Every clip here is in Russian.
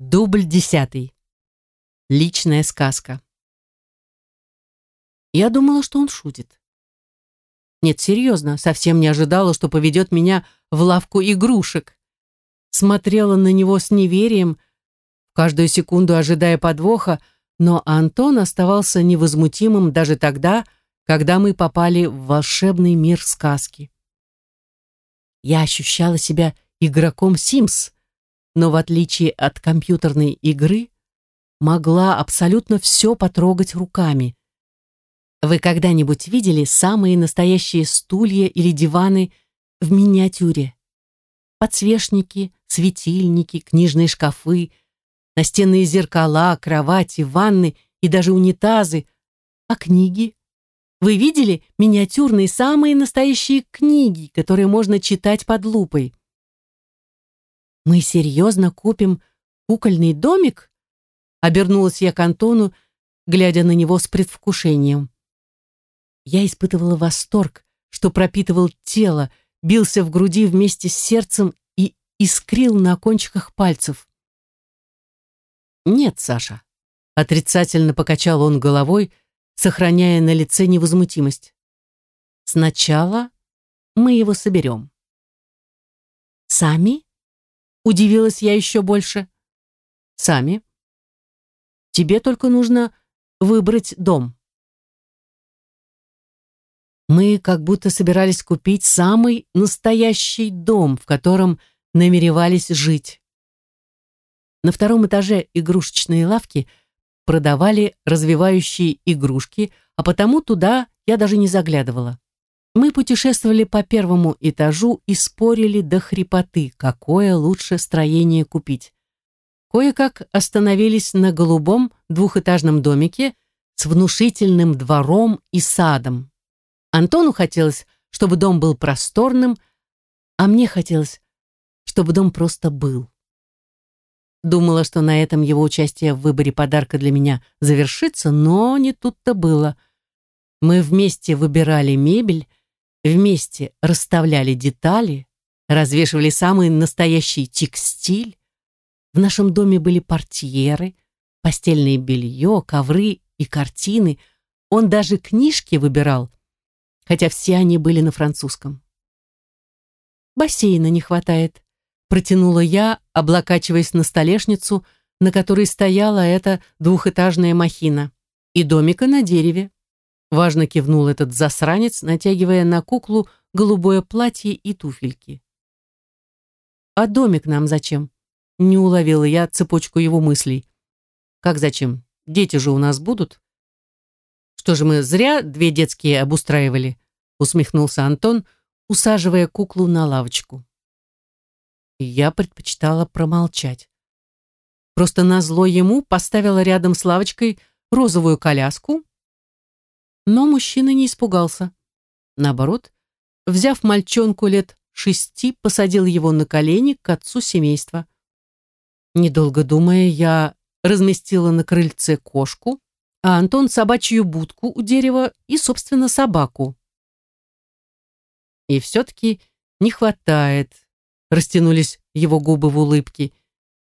Дубль десятый. Личная сказка. Я думала, что он шутит. Нет, серьезно, совсем не ожидала, что поведет меня в лавку игрушек. Смотрела на него с неверием, каждую секунду ожидая подвоха, но Антон оставался невозмутимым даже тогда, когда мы попали в волшебный мир сказки. Я ощущала себя игроком Sims, но в отличие от компьютерной игры, могла абсолютно все потрогать руками. Вы когда-нибудь видели самые настоящие стулья или диваны в миниатюре? Подсвечники, светильники, книжные шкафы, настенные зеркала, кровати, ванны и даже унитазы. А книги? Вы видели миниатюрные самые настоящие книги, которые можно читать под лупой? «Мы серьезно купим кукольный домик?» Обернулась я к Антону, глядя на него с предвкушением. Я испытывала восторг, что пропитывал тело, бился в груди вместе с сердцем и искрил на кончиках пальцев. «Нет, Саша», — отрицательно покачал он головой, сохраняя на лице невозмутимость. «Сначала мы его соберем». «Сами?» Удивилась я еще больше. Сами. Тебе только нужно выбрать дом. Мы как будто собирались купить самый настоящий дом, в котором намеревались жить. На втором этаже игрушечные лавки продавали развивающие игрушки, а потому туда я даже не заглядывала. Мы путешествовали по первому этажу и спорили до хрипоты, какое лучше строение купить. Кое-как остановились на голубом двухэтажном домике с внушительным двором и садом. Антону хотелось, чтобы дом был просторным, а мне хотелось, чтобы дом просто был. Думала, что на этом его участие в выборе подарка для меня завершится, но не тут-то было. Мы вместе выбирали мебель, Вместе расставляли детали, развешивали самый настоящий текстиль. В нашем доме были портьеры, постельное белье, ковры и картины. Он даже книжки выбирал, хотя все они были на французском. «Бассейна не хватает», — протянула я, облокачиваясь на столешницу, на которой стояла эта двухэтажная махина, и домика на дереве. Важно кивнул этот засранец, натягивая на куклу голубое платье и туфельки. «А домик нам зачем?» Не уловила я цепочку его мыслей. «Как зачем? Дети же у нас будут?» «Что же мы зря две детские обустраивали?» усмехнулся Антон, усаживая куклу на лавочку. я предпочитала промолчать. Просто назло ему поставила рядом с лавочкой розовую коляску, но мужчина не испугался. Наоборот, взяв мальчонку лет шести, посадил его на колени к отцу семейства. Недолго думая, я разместила на крыльце кошку, а Антон собачью будку у дерева и, собственно, собаку. И все-таки не хватает, растянулись его губы в улыбке.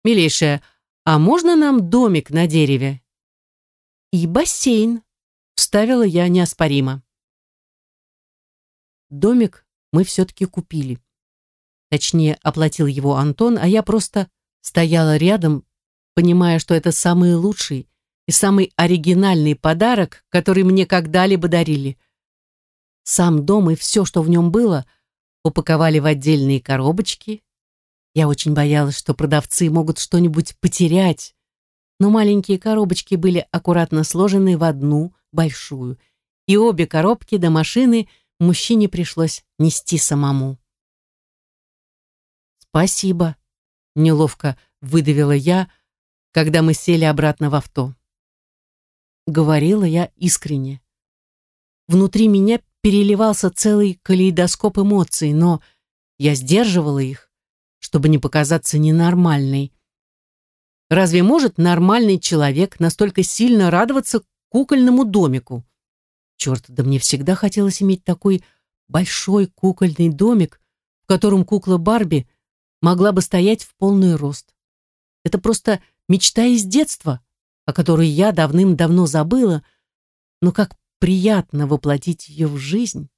«Милейшая, а можно нам домик на дереве?» «И бассейн», Вставила я неоспоримо. Домик мы все-таки купили. Точнее, оплатил его Антон, а я просто стояла рядом, понимая, что это самый лучший и самый оригинальный подарок, который мне когда-либо дарили. Сам дом и все, что в нем было, упаковали в отдельные коробочки. Я очень боялась, что продавцы могут что-нибудь потерять, но маленькие коробочки были аккуратно сложены в одну, большую, и обе коробки до машины мужчине пришлось нести самому. «Спасибо», — неловко выдавила я, когда мы сели обратно в авто. Говорила я искренне. Внутри меня переливался целый калейдоскоп эмоций, но я сдерживала их, чтобы не показаться ненормальной. Разве может нормальный человек настолько сильно радоваться кукольному домику. Черт, да мне всегда хотелось иметь такой большой кукольный домик, в котором кукла Барби могла бы стоять в полный рост. Это просто мечта из детства, о которой я давным-давно забыла, но как приятно воплотить ее в жизнь.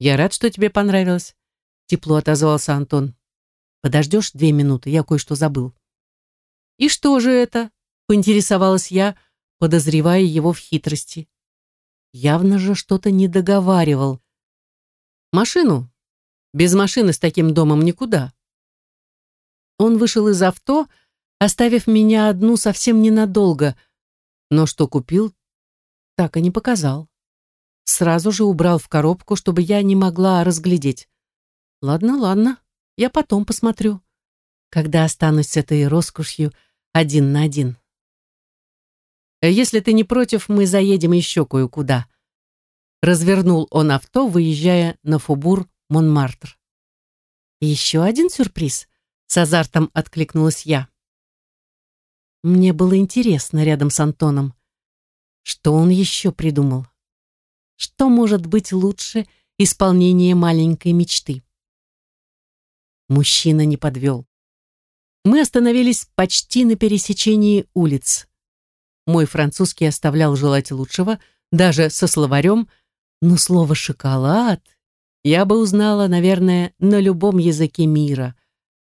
«Я рад, что тебе понравилось», — тепло отозвался Антон. «Подождешь две минуты, я кое-что забыл». «И что же это?» — поинтересовалась я, подозревая его в хитрости. Явно же что-то не договаривал. «Машину. Без машины с таким домом никуда». Он вышел из авто, оставив меня одну совсем ненадолго, но что купил, так и не показал. Сразу же убрал в коробку, чтобы я не могла разглядеть. Ладно, ладно, я потом посмотрю, когда останусь с этой роскошью один на один. Если ты не против, мы заедем еще кое-куда. Развернул он авто, выезжая на Фубур Монмартр. Еще один сюрприз, с азартом откликнулась я. Мне было интересно рядом с Антоном. Что он еще придумал? Что может быть лучше исполнения маленькой мечты? Мужчина не подвел. Мы остановились почти на пересечении улиц. Мой французский оставлял желать лучшего, даже со словарем, но слово «шоколад» я бы узнала, наверное, на любом языке мира,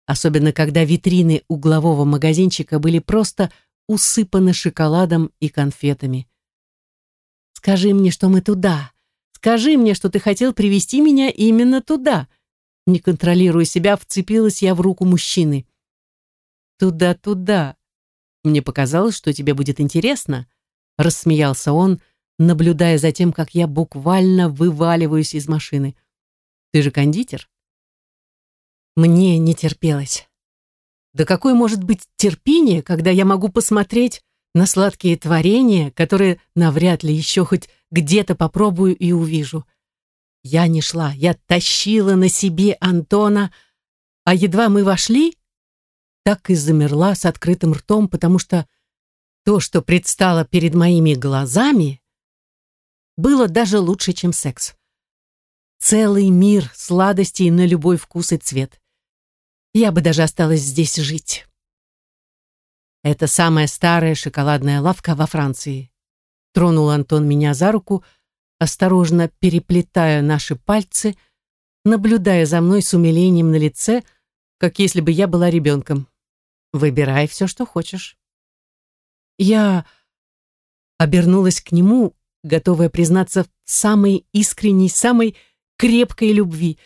особенно когда витрины углового магазинчика были просто усыпаны шоколадом и конфетами. Скажи мне, что мы туда. Скажи мне, что ты хотел привести меня именно туда. Не контролируя себя, вцепилась я в руку мужчины. Туда-туда. Мне показалось, что тебе будет интересно. Рассмеялся он, наблюдая за тем, как я буквально вываливаюсь из машины. Ты же кондитер? Мне не терпелось. Да какое может быть терпение, когда я могу посмотреть на сладкие творения, которые навряд ли еще хоть где-то попробую и увижу. Я не шла, я тащила на себе Антона, а едва мы вошли, так и замерла с открытым ртом, потому что то, что предстало перед моими глазами, было даже лучше, чем секс. Целый мир сладостей на любой вкус и цвет. Я бы даже осталась здесь жить. Это самая старая шоколадная лавка во Франции. Тронул Антон меня за руку, осторожно переплетая наши пальцы, наблюдая за мной с умилением на лице, как если бы я была ребенком. Выбирай все, что хочешь. Я обернулась к нему, готовая признаться в самой искренней, самой крепкой любви.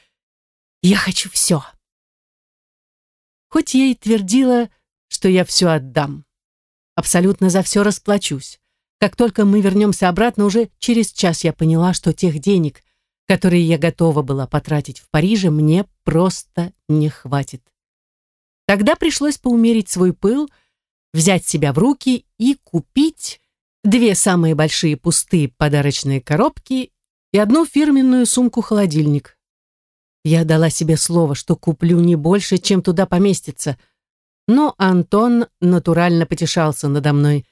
Я хочу все. Хоть я и твердила, что я все отдам. Абсолютно за все расплачусь. Как только мы вернемся обратно, уже через час я поняла, что тех денег, которые я готова была потратить в Париже, мне просто не хватит. Тогда пришлось поумерить свой пыл, взять себя в руки и купить две самые большие пустые подарочные коробки и одну фирменную сумку-холодильник. Я дала себе слово, что куплю не больше, чем туда поместится – но Антон натурально потешался надо мной,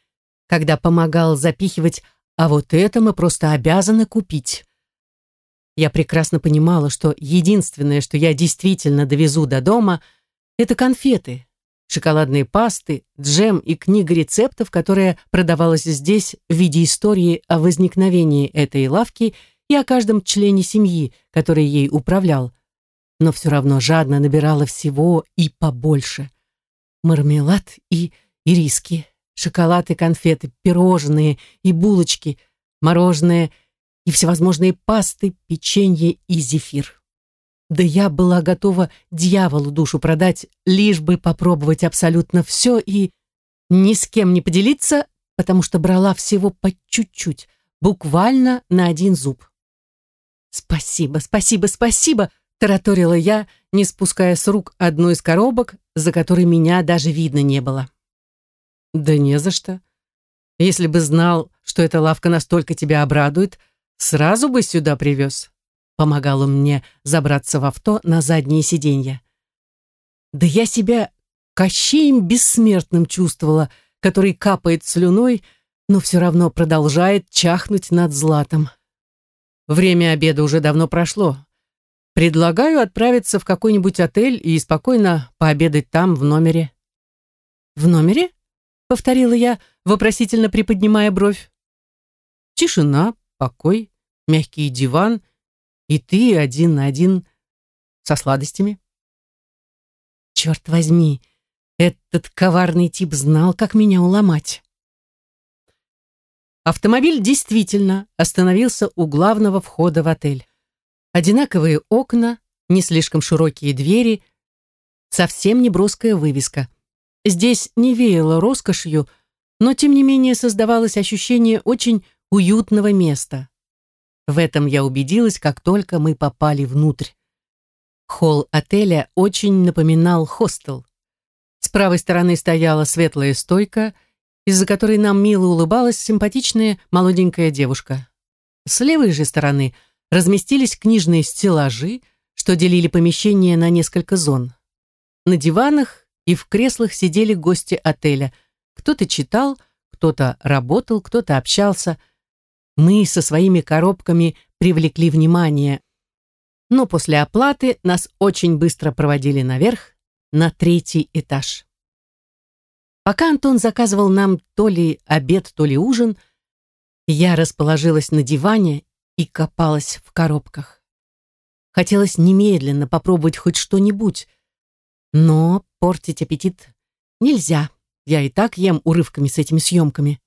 когда помогал запихивать, а вот это мы просто обязаны купить. Я прекрасно понимала, что единственное, что я действительно довезу до дома, это конфеты, шоколадные пасты, джем и книга рецептов, которая продавалась здесь в виде истории о возникновении этой лавки и о каждом члене семьи, который ей управлял. Но все равно жадно набирала всего и побольше мармелад и ириски, шоколад и конфеты, пирожные и булочки, мороженое и всевозможные пасты, печенье и зефир. Да я была готова дьяволу душу продать, лишь бы попробовать абсолютно все и ни с кем не поделиться, потому что брала всего по чуть-чуть, буквально на один зуб. «Спасибо, спасибо, спасибо!» тараторила я, не спуская с рук одну из коробок, за которой меня даже видно не было. «Да не за что. Если бы знал, что эта лавка настолько тебя обрадует, сразу бы сюда привез», помогал он мне забраться в авто на заднее сиденье. Да я себя Кощеем бессмертным чувствовала, который капает слюной, но все равно продолжает чахнуть над златом. Время обеда уже давно прошло, Предлагаю отправиться в какой-нибудь отель и спокойно пообедать там, в номере. «В номере?» — повторила я, вопросительно приподнимая бровь. Тишина, покой, мягкий диван и ты один на один со сладостями. Черт возьми, этот коварный тип знал, как меня уломать. Автомобиль действительно остановился у главного входа в отель. Одинаковые окна, не слишком широкие двери, совсем не броская вывеска. Здесь не веяло роскошью, но тем не менее создавалось ощущение очень уютного места. В этом я убедилась, как только мы попали внутрь. Холл отеля очень напоминал хостел. С правой стороны стояла светлая стойка, из-за которой нам мило улыбалась симпатичная молоденькая девушка. С левой же стороны разместились книжные стеллажи, что делили помещение на несколько зон. На диванах и в креслах сидели гости отеля. Кто-то читал, кто-то работал, кто-то общался – мы со своими коробками привлекли внимание, но после оплаты нас очень быстро проводили наверх, на третий этаж. Пока Антон заказывал нам то ли обед, то ли ужин, я расположилась на диване и копалась в коробках. Хотелось немедленно попробовать хоть что-нибудь, но портить аппетит нельзя. Я и так ем урывками с этими съемками.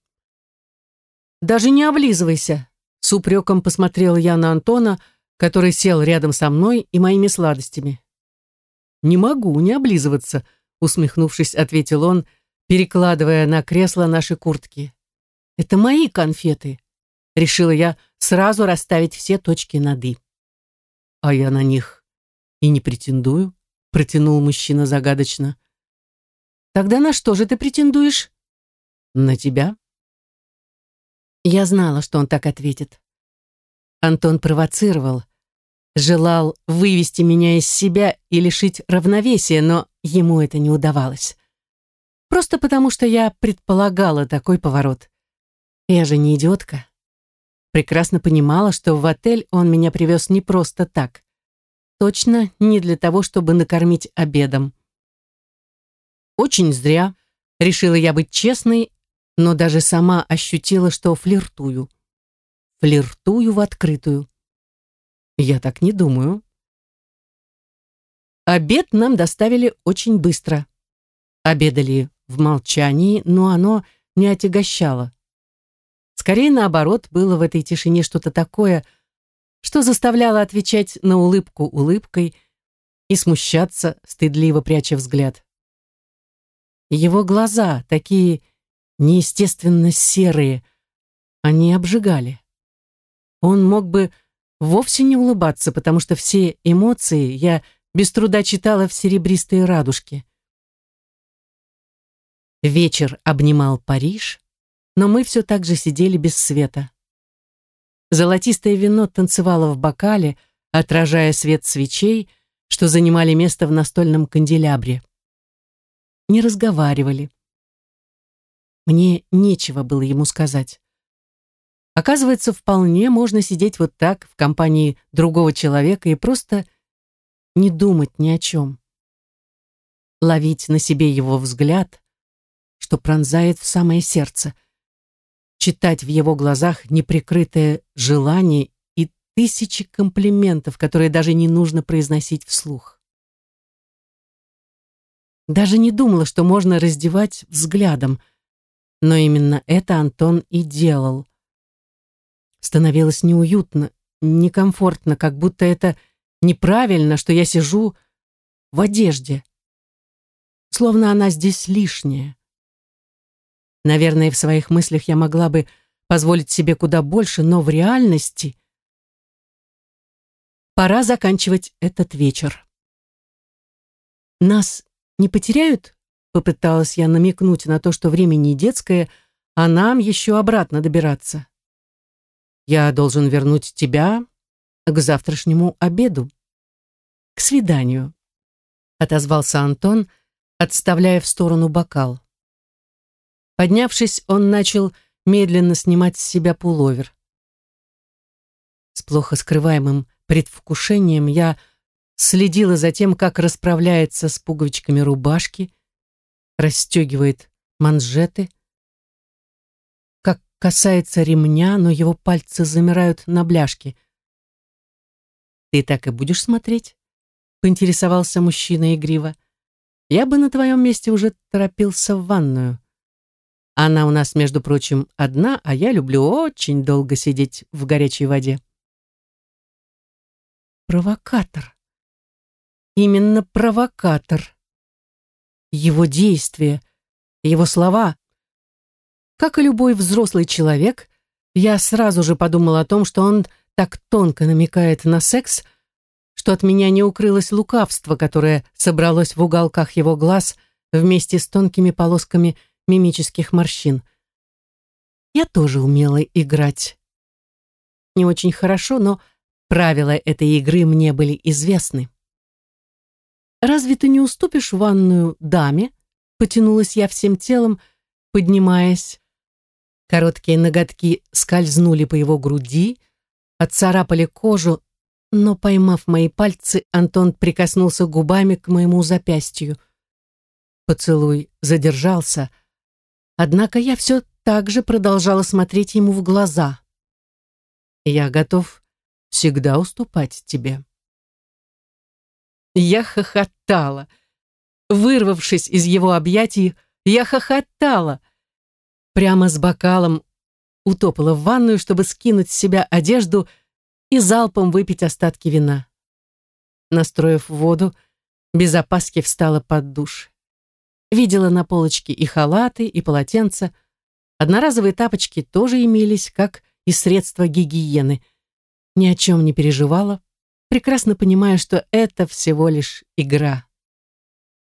Даже не облизывайся. С упреком посмотрела я на Антона, который сел рядом со мной и моими сладостями. «Не могу не облизываться», — усмехнувшись, ответил он, перекладывая на кресло наши куртки. «Это мои конфеты», — решила я сразу расставить все точки над «и». «А я на них и не претендую», — протянул мужчина загадочно. «Тогда на что же ты претендуешь?» «На тебя», я знала, что он так ответит. Антон провоцировал, желал вывести меня из себя и лишить равновесия, но ему это не удавалось. Просто потому, что я предполагала такой поворот. Я же не идиотка. Прекрасно понимала, что в отель он меня привез не просто так. Точно не для того, чтобы накормить обедом. Очень зря. Решила я быть честной но даже сама ощутила, что флиртую. Флиртую в открытую. Я так не думаю. Обед нам доставили очень быстро. Обедали в молчании, но оно не отягощало. Скорее наоборот, было в этой тишине что-то такое, что заставляло отвечать на улыбку улыбкой и смущаться, стыдливо пряча взгляд. Его глаза, такие неестественно серые. Они обжигали. Он мог бы вовсе не улыбаться, потому что все эмоции я без труда читала в серебристой радужке. Вечер обнимал Париж, но мы все так же сидели без света. Золотистое вино танцевало в бокале, отражая свет свечей, что занимали место в настольном канделябре. Не разговаривали. Мне нечего было ему сказать. Оказывается, вполне можно сидеть вот так в компании другого человека и просто не думать ни о чем. Ловить на себе его взгляд, что пронзает в самое сердце. Читать в его глазах неприкрытое желание и тысячи комплиментов, которые даже не нужно произносить вслух. Даже не думала, что можно раздевать взглядом – но именно это Антон и делал. Становилось неуютно, некомфортно, как будто это неправильно, что я сижу в одежде. Словно она здесь лишняя. Наверное, в своих мыслях я могла бы позволить себе куда больше, но в реальности пора заканчивать этот вечер. Нас не потеряют Попыталась я намекнуть на то, что время не детское, а нам еще обратно добираться. Я должен вернуть тебя к завтрашнему обеду. К свиданию, отозвался Антон, отставляя в сторону бокал. Поднявшись, он начал медленно снимать с себя пуловер. С плохо скрываемым предвкушением я следила за тем, как расправляется с пуговичками рубашки, расстегивает манжеты. Как касается ремня, но его пальцы замирают на бляшке. «Ты так и будешь смотреть?» — поинтересовался мужчина игриво. «Я бы на твоем месте уже торопился в ванную. Она у нас, между прочим, одна, а я люблю очень долго сидеть в горячей воде». Провокатор. Именно провокатор. Его действия, его слова. Как и любой взрослый человек, я сразу же подумал о том, что он так тонко намекает на секс, что от меня не укрылось лукавство, которое собралось в уголках его глаз вместе с тонкими полосками мимических морщин. Я тоже умела играть. Не очень хорошо, но правила этой игры мне были известны. «Разве ты не уступишь ванную даме?» Потянулась я всем телом, поднимаясь. Короткие ноготки скользнули по его груди, отцарапали кожу, но, поймав мои пальцы, Антон прикоснулся губами к моему запястью. Поцелуй задержался, однако я все так же продолжала смотреть ему в глаза. «Я готов всегда уступать тебе». Я хохотала. Вырвавшись из его объятий, я хохотала. Прямо с бокалом утопала в ванную, чтобы скинуть с себя одежду и залпом выпить остатки вина. Настроив воду, без опаски встала под душ. Видела на полочке и халаты, и полотенца. Одноразовые тапочки тоже имелись, как и средства гигиены. Ни о чем не переживала, прекрасно понимая, что это всего лишь игра.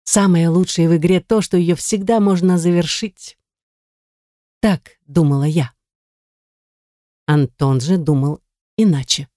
Самое лучшее в игре то, что ее всегда можно завершить. Так думала я. Антон же думал иначе.